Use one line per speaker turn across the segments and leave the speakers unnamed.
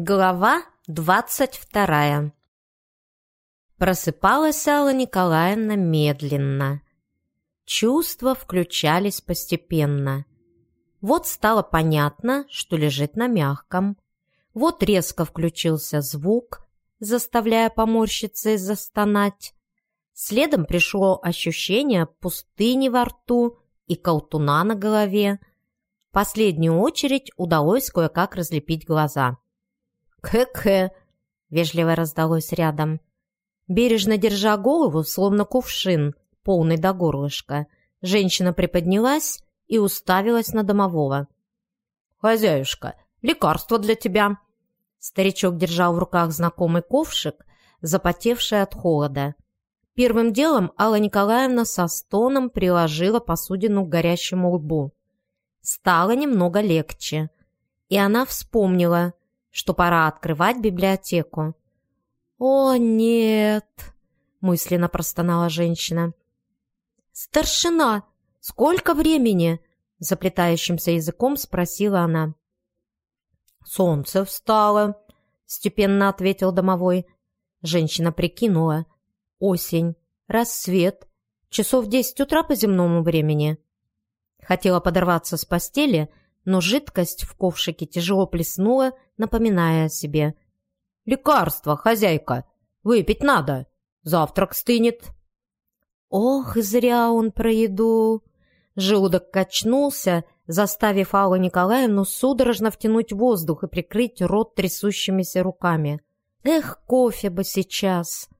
Глава двадцать вторая Просыпалась Алла Николаевна медленно. Чувства включались постепенно. Вот стало понятно, что лежит на мягком. Вот резко включился звук, заставляя поморщиться и застонать. Следом пришло ощущение пустыни во рту и колтуна на голове. В последнюю очередь удалось кое-как разлепить глаза. «Кэ-кэ!» — вежливо раздалось рядом. Бережно держа голову, словно кувшин, полный до горлышка, женщина приподнялась и уставилась на домового. «Хозяюшка, лекарство для тебя!» Старичок держал в руках знакомый ковшик, запотевший от холода. Первым делом Алла Николаевна со стоном приложила посудину к горящему лбу. Стало немного легче, и она вспомнила, что пора открывать библиотеку. «О, нет!» — мысленно простонала женщина. «Старшина, сколько времени?» — заплетающимся языком спросила она. «Солнце встало», — степенно ответил домовой. Женщина прикинула. «Осень, рассвет, часов десять утра по земному времени». Хотела подорваться с постели, но жидкость в ковшике тяжело плеснула, напоминая о себе. «Лекарство, хозяйка! Выпить надо! Завтрак стынет!» «Ох, зря он про еду!» Желудок качнулся, заставив Аллу Николаевну судорожно втянуть воздух и прикрыть рот трясущимися руками. «Эх, кофе бы сейчас!»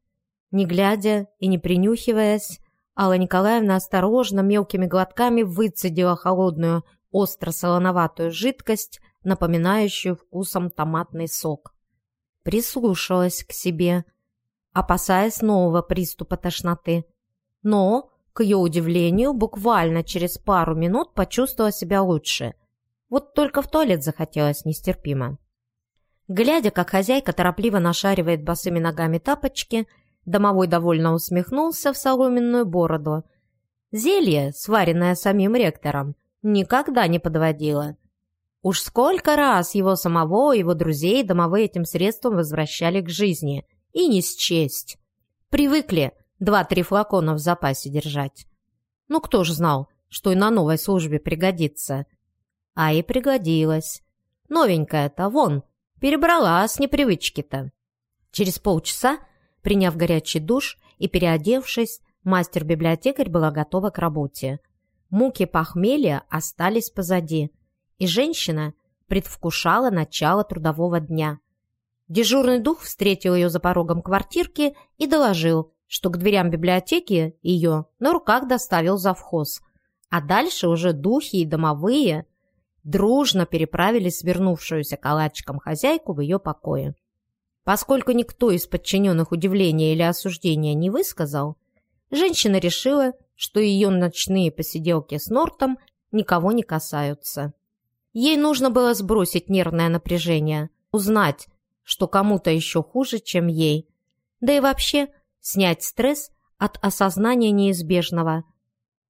Не глядя и не принюхиваясь, Алла Николаевна осторожно мелкими глотками выцедила холодную остро-солоноватую жидкость, напоминающую вкусом томатный сок. Прислушалась к себе, опасаясь нового приступа тошноты. Но, к ее удивлению, буквально через пару минут почувствовала себя лучше. Вот только в туалет захотелось нестерпимо. Глядя, как хозяйка торопливо нашаривает босыми ногами тапочки, домовой довольно усмехнулся в соломенную бороду. Зелье, сваренное самим ректором, никогда не подводила. Уж сколько раз его самого и его друзей домовые этим средством возвращали к жизни. И не счесть. Привыкли два-три флакона в запасе держать. Ну, кто ж знал, что и на новой службе пригодится. А и пригодилась. Новенькая-то, вон, перебрала с непривычки-то. Через полчаса, приняв горячий душ и переодевшись, мастер-библиотекарь была готова к работе. Муки похмелья остались позади, и женщина предвкушала начало трудового дня. Дежурный дух встретил ее за порогом квартирки и доложил, что к дверям библиотеки ее на руках доставил завхоз, а дальше уже духи и домовые дружно переправили свернувшуюся калачиком хозяйку в ее покое. Поскольку никто из подчиненных удивления или осуждения не высказал, женщина решила, что ее ночные посиделки с Нортом никого не касаются. Ей нужно было сбросить нервное напряжение, узнать, что кому-то еще хуже, чем ей, да и вообще снять стресс от осознания неизбежного.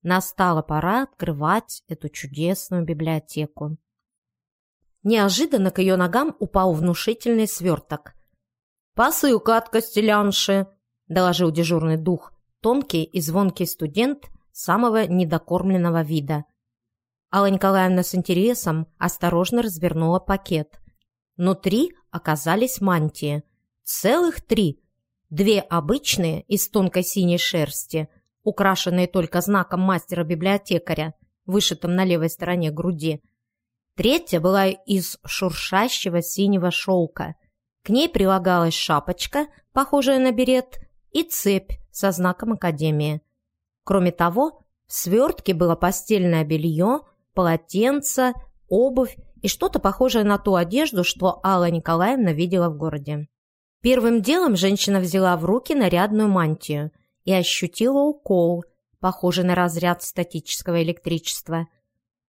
Настала пора открывать эту чудесную библиотеку. Неожиданно к ее ногам упал внушительный сверток. «Посылка от Костелянши», — доложил дежурный дух, тонкий и звонкий студент самого недокормленного вида. Алла Николаевна с интересом осторожно развернула пакет. Внутри оказались мантии. Целых три. Две обычные из тонкой синей шерсти, украшенные только знаком мастера-библиотекаря, вышитым на левой стороне груди. Третья была из шуршащего синего шелка. К ней прилагалась шапочка, похожая на берет, и цепь со знаком Академии. Кроме того, в свертке было постельное белье, полотенце, обувь и что-то похожее на ту одежду, что Алла Николаевна видела в городе. Первым делом женщина взяла в руки нарядную мантию и ощутила укол, похожий на разряд статического электричества.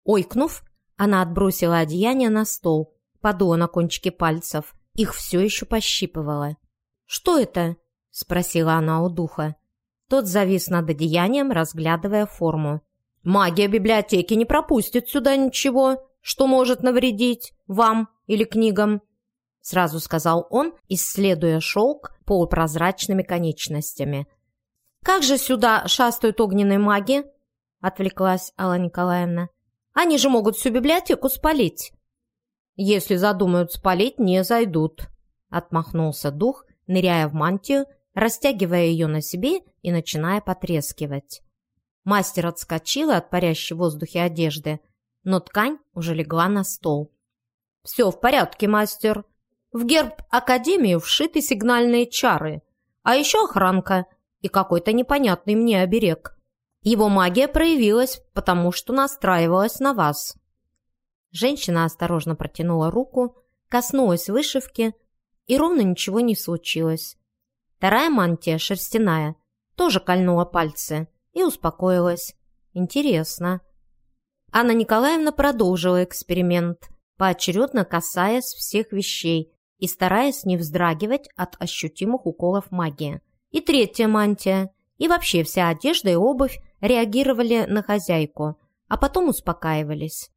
Ойкнув, она отбросила одеяние на стол, подула на кончики пальцев. Их все еще пощипывало. «Что это?» — спросила она у духа. Тот завис над одеянием, разглядывая форму. «Магия библиотеки не пропустит сюда ничего, что может навредить вам или книгам». сразу сказал он, исследуя шелк полупрозрачными конечностями. «Как же сюда шастают огненные маги?» — отвлеклась Алла Николаевна. «Они же могут всю библиотеку спалить». «Если задумают спалить, не зайдут», — отмахнулся дух, ныряя в мантию, растягивая ее на себе и начиная потрескивать. Мастер отскочила от парящей в воздухе одежды, но ткань уже легла на стол. «Все в порядке, мастер. В герб Академии вшиты сигнальные чары, а еще охранка и какой-то непонятный мне оберег. Его магия проявилась, потому что настраивалась на вас». Женщина осторожно протянула руку, коснулась вышивки, и ровно ничего не случилось. Вторая мантия, шерстяная, тоже кольнула пальцы и успокоилась. Интересно. Анна Николаевна продолжила эксперимент, поочередно касаясь всех вещей и стараясь не вздрагивать от ощутимых уколов магии. И третья мантия, и вообще вся одежда и обувь реагировали на хозяйку, а потом успокаивались.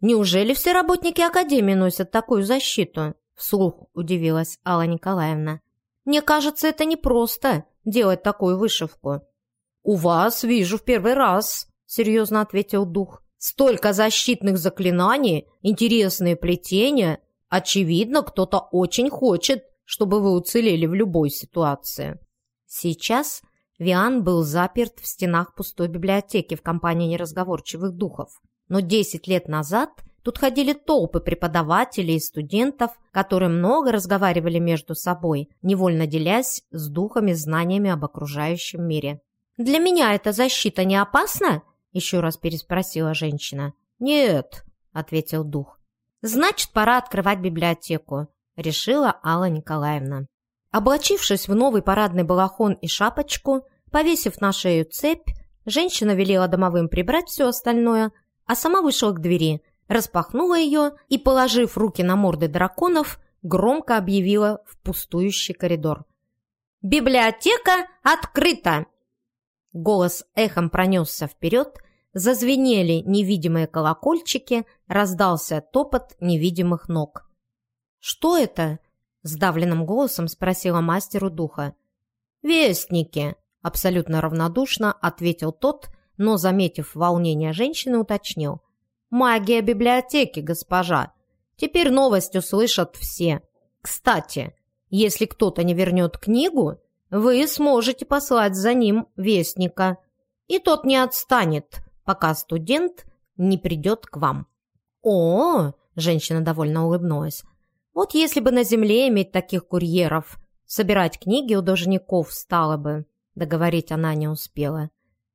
«Неужели все работники Академии носят такую защиту?» – вслух удивилась Алла Николаевна. «Мне кажется, это непросто делать такую вышивку». «У вас вижу в первый раз», – серьезно ответил дух. «Столько защитных заклинаний, интересные плетения. Очевидно, кто-то очень хочет, чтобы вы уцелели в любой ситуации». Сейчас Виан был заперт в стенах пустой библиотеки в компании неразговорчивых духов. Но 10 лет назад тут ходили толпы преподавателей и студентов, которые много разговаривали между собой, невольно делясь с духами знаниями об окружающем мире. «Для меня эта защита не опасна?» – еще раз переспросила женщина. «Нет», – ответил дух. «Значит, пора открывать библиотеку», – решила Алла Николаевна. Облачившись в новый парадный балахон и шапочку, повесив на шею цепь, женщина велела домовым прибрать все остальное, а сама вышла к двери, распахнула ее и, положив руки на морды драконов, громко объявила в пустующий коридор. «Библиотека открыта!» Голос эхом пронесся вперед, зазвенели невидимые колокольчики, раздался топот невидимых ног. «Что это?» Сдавленным голосом спросила мастеру духа. «Вестники!» – абсолютно равнодушно ответил тот, но, заметив волнение женщины, уточнил. «Магия библиотеки, госпожа! Теперь новость услышат все. Кстати, если кто-то не вернет книгу, вы сможете послать за ним вестника, и тот не отстанет, пока студент не придет к вам». «О!» – женщина довольно улыбнулась. Вот если бы на земле иметь таких курьеров, собирать книги у должников стало бы. Договорить она не успела.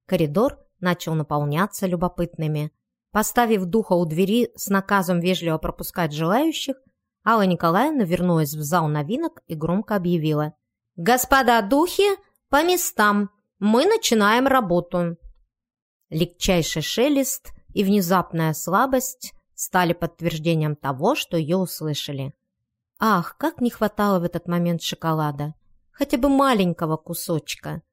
Коридор начал наполняться любопытными. Поставив духа у двери с наказом вежливо пропускать желающих, Алла Николаевна вернулась в зал новинок и громко объявила. «Господа духи, по местам! Мы начинаем работу!» Легчайший шелест и внезапная слабость стали подтверждением того, что ее услышали. Ах, как не хватало в этот момент шоколада! Хотя бы маленького кусочка.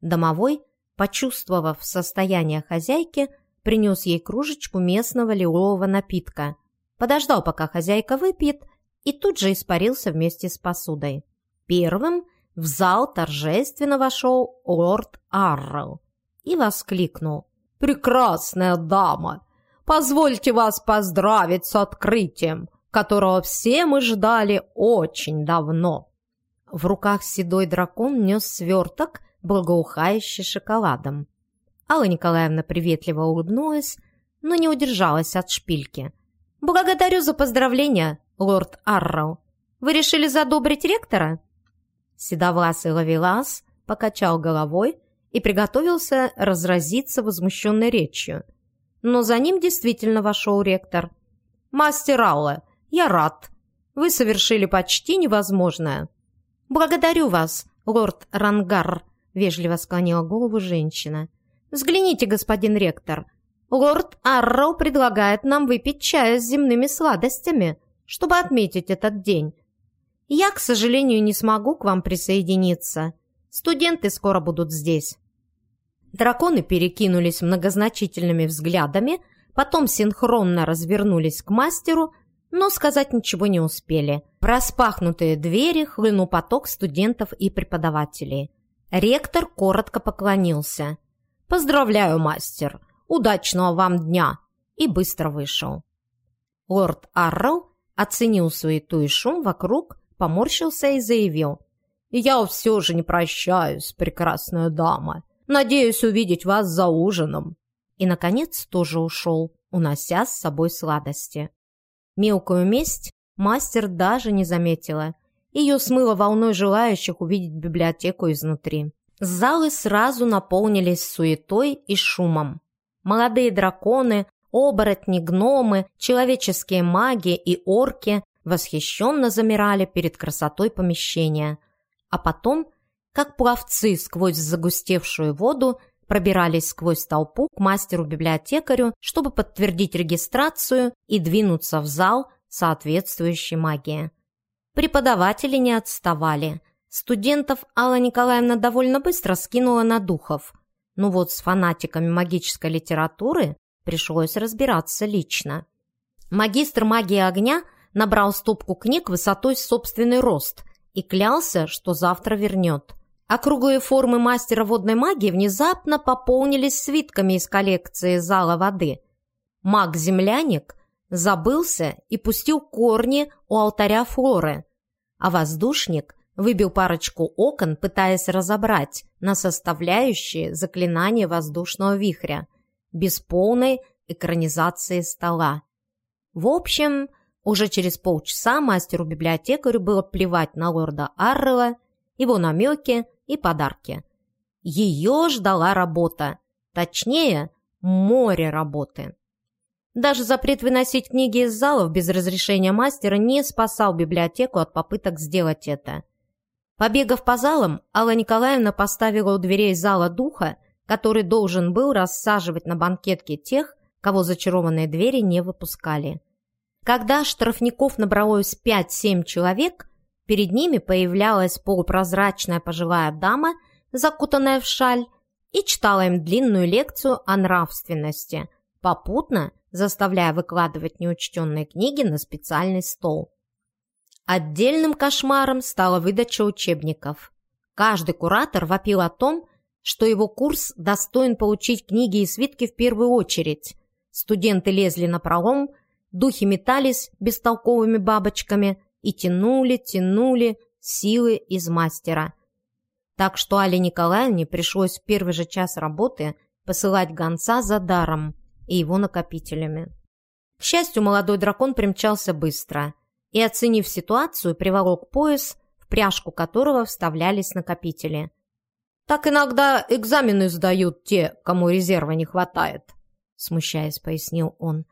Домовой, почувствовав состояние хозяйки, принес ей кружечку местного лилового напитка, подождал, пока хозяйка выпьет, и тут же испарился вместе с посудой. Первым в зал торжественно вошел лорд Аррел и воскликнул. «Прекрасная дама! Позвольте вас поздравить с открытием! которого все мы ждали очень давно. В руках седой дракон нес сверток, благоухающий шоколадом. Алла Николаевна приветливо улыбнулась, но не удержалась от шпильки. «Благодарю за поздравления, лорд Арроу. Вы решили задобрить ректора?» Седовласый ловелас покачал головой и приготовился разразиться возмущенной речью. Но за ним действительно вошел ректор. «Мастер Алла, я рад. Вы совершили почти невозможное». «Благодарю вас, лорд Рангар», — вежливо склонила голову женщина. «Взгляните, господин ректор. Лорд Арроу предлагает нам выпить чая с земными сладостями, чтобы отметить этот день. Я, к сожалению, не смогу к вам присоединиться. Студенты скоро будут здесь». Драконы перекинулись многозначительными взглядами, потом синхронно развернулись к мастеру, но сказать ничего не успели. распахнутые двери хлынул поток студентов и преподавателей. Ректор коротко поклонился. «Поздравляю, мастер! Удачного вам дня!» и быстро вышел. Лорд Аррел оценил суету и шум вокруг, поморщился и заявил. «Я все же не прощаюсь, прекрасная дама. Надеюсь увидеть вас за ужином». И, наконец, тоже ушел, унося с собой сладости. Мелкую месть мастер даже не заметила. Ее смыло волной желающих увидеть библиотеку изнутри. Залы сразу наполнились суетой и шумом. Молодые драконы, оборотни, гномы, человеческие маги и орки восхищенно замирали перед красотой помещения. А потом, как пловцы сквозь загустевшую воду, пробирались сквозь толпу к мастеру-библиотекарю, чтобы подтвердить регистрацию и двинуться в зал соответствующей магии. Преподаватели не отставали. Студентов Алла Николаевна довольно быстро скинула на духов. Ну вот с фанатиками магической литературы пришлось разбираться лично. Магистр магии огня набрал стопку книг высотой с собственный рост и клялся, что завтра вернет. Округлые формы мастера водной магии внезапно пополнились свитками из коллекции зала воды. Маг-земляник забылся и пустил корни у алтаря Флоры, а воздушник выбил парочку окон, пытаясь разобрать на составляющие заклинание воздушного вихря без полной экранизации стола. В общем, уже через полчаса мастеру-библиотекарю было плевать на лорда Аррела, его намеки и подарки. Ее ждала работа, точнее, море работы. Даже запрет выносить книги из залов без разрешения мастера не спасал библиотеку от попыток сделать это. Побегав по залам, Алла Николаевна поставила у дверей зала духа, который должен был рассаживать на банкетке тех, кого зачарованные двери не выпускали. Когда штрафников набралось 5-7 человек, Перед ними появлялась полупрозрачная пожилая дама, закутанная в шаль, и читала им длинную лекцию о нравственности, попутно заставляя выкладывать неучтенные книги на специальный стол. Отдельным кошмаром стала выдача учебников. Каждый куратор вопил о том, что его курс достоин получить книги и свитки в первую очередь. Студенты лезли на пролом, духи метались бестолковыми бабочками, и тянули, тянули силы из мастера. Так что Але Николаевне пришлось в первый же час работы посылать гонца за даром и его накопителями. К счастью, молодой дракон примчался быстро и, оценив ситуацию, приволок пояс, в пряжку которого вставлялись накопители. «Так иногда экзамены сдают те, кому резерва не хватает», смущаясь, пояснил он.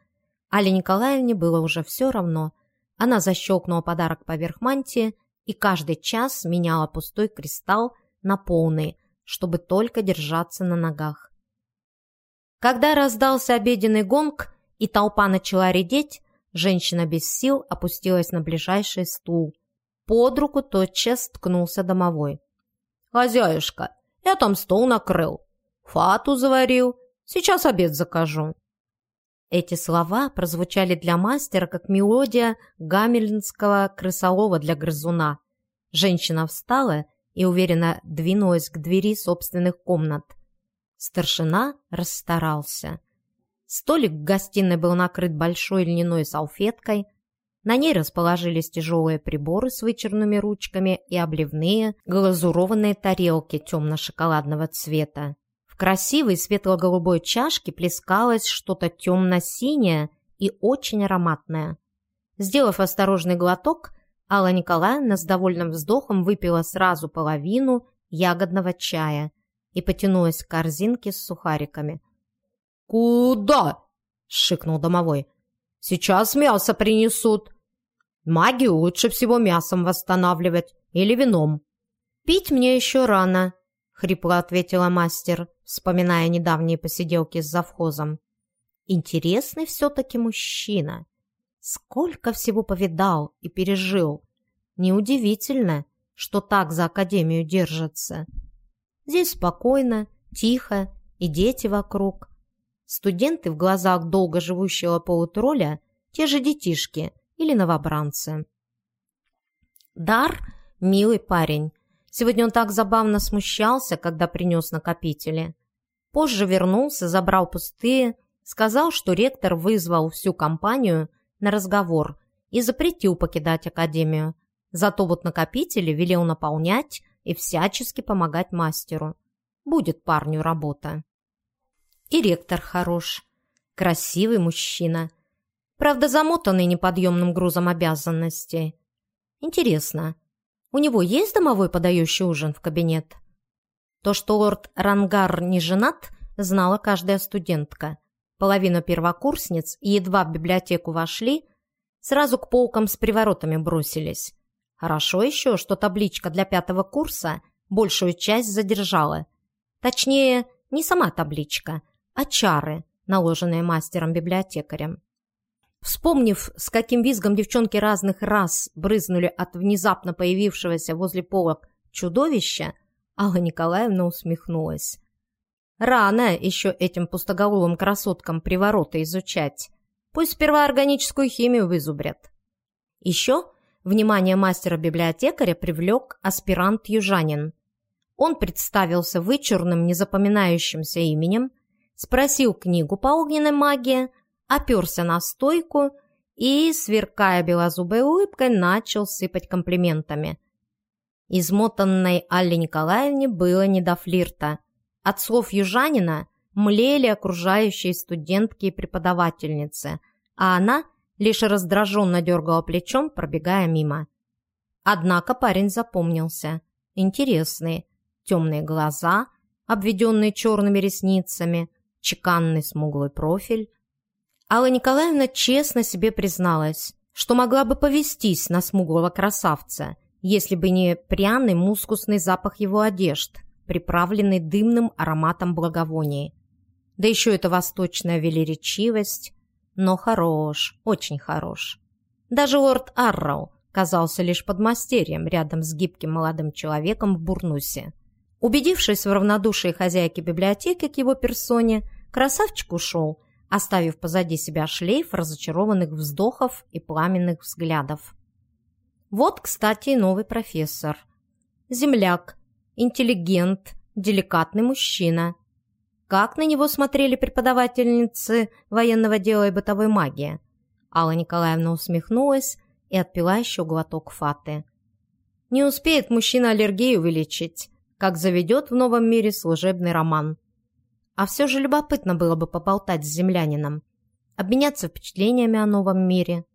Але Николаевне было уже все равно – она защелкнула подарок поверх мантии и каждый час меняла пустой кристалл на полный, чтобы только держаться на ногах. Когда раздался обеденный гонг и толпа начала редеть, женщина без сил опустилась на ближайший стул. Под руку тотчас ткнулся домовой. «Хозяюшка, я там стол накрыл, фату заварил, сейчас обед закажу». Эти слова прозвучали для мастера как мелодия гамельнского крысолова для грызуна. Женщина встала и уверенно двинулась к двери собственных комнат. Старшина расстарался. Столик в гостиной был накрыт большой льняной салфеткой. На ней расположились тяжелые приборы с вычерными ручками и обливные глазурованные тарелки темно-шоколадного цвета. В красивой светло-голубой чашке плескалось что-то темно-синее и очень ароматное. Сделав осторожный глоток, Алла Николаевна с довольным вздохом выпила сразу половину ягодного чая и потянулась к корзинке с сухариками. «Куда?» — шикнул домовой. «Сейчас мясо принесут. Магию лучше всего мясом восстанавливать или вином». «Пить мне еще рано», — хрипло ответила мастер вспоминая недавние посиделки с завхозом. Интересный все-таки мужчина. Сколько всего повидал и пережил. Неудивительно, что так за академию держится. Здесь спокойно, тихо и дети вокруг. Студенты в глазах долго живущего полутроля – те же детишки или новобранцы. Дар – милый парень. Сегодня он так забавно смущался, когда принес накопители. Позже вернулся, забрал пустые, сказал, что ректор вызвал всю компанию на разговор и запретил покидать академию. Зато вот накопители велел наполнять и всячески помогать мастеру. Будет парню работа. И ректор хорош. Красивый мужчина. Правда, замотанный неподъемным грузом обязанностей. Интересно, у него есть домовой подающий ужин в кабинет? То, что лорд Рангар не женат, знала каждая студентка. Половина первокурсниц, едва в библиотеку вошли, сразу к полкам с приворотами бросились. Хорошо еще, что табличка для пятого курса большую часть задержала. Точнее, не сама табличка, а чары, наложенные мастером-библиотекарем. Вспомнив, с каким визгом девчонки разных рас брызнули от внезапно появившегося возле полок чудовища, Алла Николаевна усмехнулась. Рано еще этим пустоголовым красоткам привороты изучать. Пусть сперва органическую химию вызубрят. Еще внимание мастера-библиотекаря привлек аспирант-южанин. Он представился вычурным, незапоминающимся именем, спросил книгу по огненной магии, оперся на стойку и, сверкая белозубой улыбкой, начал сыпать комплиментами. Измотанной Алле Николаевне было не до флирта. От слов южанина млели окружающие студентки и преподавательницы, а она лишь раздраженно дергала плечом, пробегая мимо. Однако парень запомнился. Интересный. Темные глаза, обведенные черными ресницами, чеканный смуглый профиль. Алла Николаевна честно себе призналась, что могла бы повестись на смуглого красавца – если бы не пряный мускусный запах его одежд, приправленный дымным ароматом благовоний. Да еще эта восточная велеречивость. Но хорош, очень хорош. Даже лорд Арроу казался лишь подмастерьем рядом с гибким молодым человеком в бурнусе. Убедившись в равнодушии хозяйки библиотеки к его персоне, красавчик ушел, оставив позади себя шлейф разочарованных вздохов и пламенных взглядов. Вот, кстати, и новый профессор. Земляк, интеллигент, деликатный мужчина. Как на него смотрели преподавательницы военного дела и бытовой магии? Алла Николаевна усмехнулась и отпила еще глоток фаты. Не успеет мужчина аллергию вылечить, как заведет в новом мире служебный роман. А все же любопытно было бы поболтать с землянином, обменяться впечатлениями о новом мире –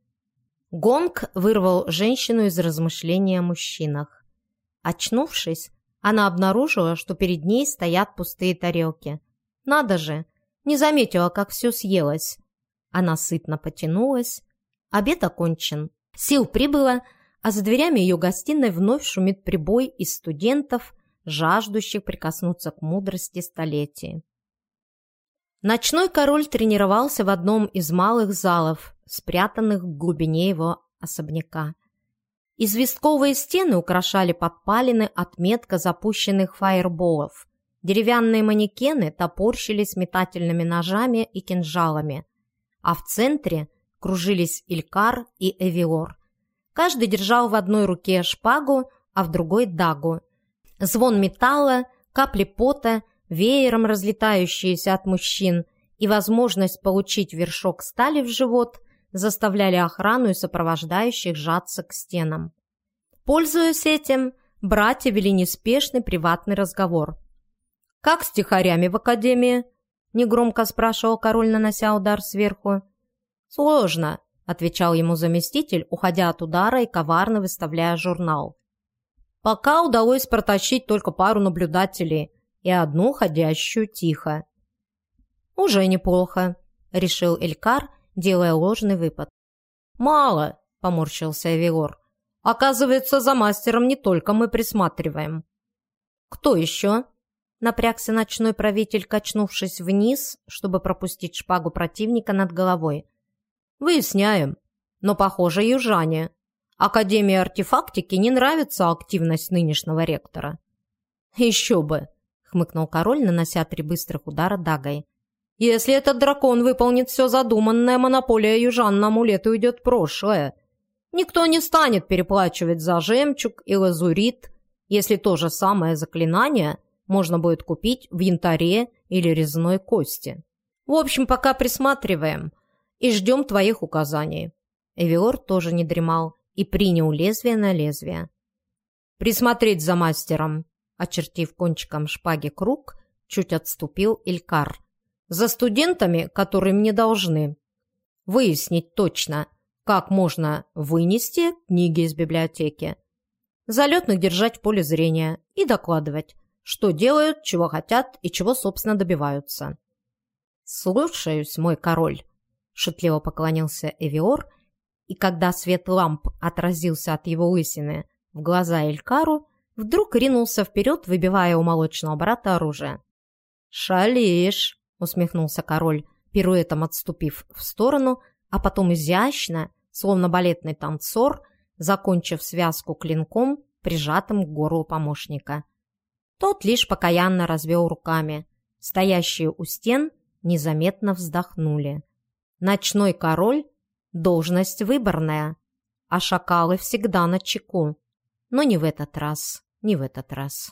Гонг вырвал женщину из размышления о мужчинах. Очнувшись, она обнаружила, что перед ней стоят пустые тарелки. Надо же, не заметила, как все съелось. Она сытно потянулась. Обед окончен. Сил прибыло, а за дверями ее гостиной вновь шумит прибой из студентов, жаждущих прикоснуться к мудрости столетий. Ночной король тренировался в одном из малых залов, спрятанных в глубине его особняка. Известковые стены украшали подпалины от метко запущенных фаерболов. Деревянные манекены топорщились метательными ножами и кинжалами, а в центре кружились Илькар и Эвиор. Каждый держал в одной руке шпагу, а в другой – дагу. Звон металла, капли пота, веером разлетающиеся от мужчин и возможность получить вершок стали в живот заставляли охрану и сопровождающих сжаться к стенам. Пользуясь этим, братья вели неспешный приватный разговор. «Как с тихарями в академии?» – негромко спрашивал король, нанося удар сверху. «Сложно», – отвечал ему заместитель, уходя от удара и коварно выставляя журнал. «Пока удалось протащить только пару наблюдателей и одну ходящую тихо». «Уже неплохо», – решил Элькар делая ложный выпад. «Мало!» – поморщился Эвиор. «Оказывается, за мастером не только мы присматриваем». «Кто еще?» – напрягся ночной правитель, качнувшись вниз, чтобы пропустить шпагу противника над головой. «Выясняем. Но, похоже, южане. Академии артефактики не нравится активность нынешнего ректора». «Еще бы!» – хмыкнул король, нанося три быстрых удара дагой. Если этот дракон выполнит все задуманное, монополия южан на амулеты уйдет в прошлое. Никто не станет переплачивать за жемчуг и лазурит, если то же самое заклинание можно будет купить в янтаре или резной кости. В общем, пока присматриваем и ждем твоих указаний». Эвиор тоже не дремал и принял лезвие на лезвие. «Присмотреть за мастером!» Очертив кончиком шпаги круг, чуть отступил Илькар. «За студентами, которые мне должны. Выяснить точно, как можно вынести книги из библиотеки. Залетных держать в поле зрения и докладывать, что делают, чего хотят и чего, собственно, добиваются. «Слушаюсь, мой король», — шутливо поклонился Эвиор, и когда свет ламп отразился от его лысины в глаза Элькару, вдруг ринулся вперед, выбивая у молочного брата оружие. «Шалишь!» — усмехнулся король, пируэтом отступив в сторону, а потом изящно, словно балетный танцор, закончив связку клинком, прижатым к горлу помощника. Тот лишь покаянно развел руками. Стоящие у стен незаметно вздохнули. Ночной король – должность выборная, а шакалы всегда на чеку. Но не в этот раз, не в этот раз.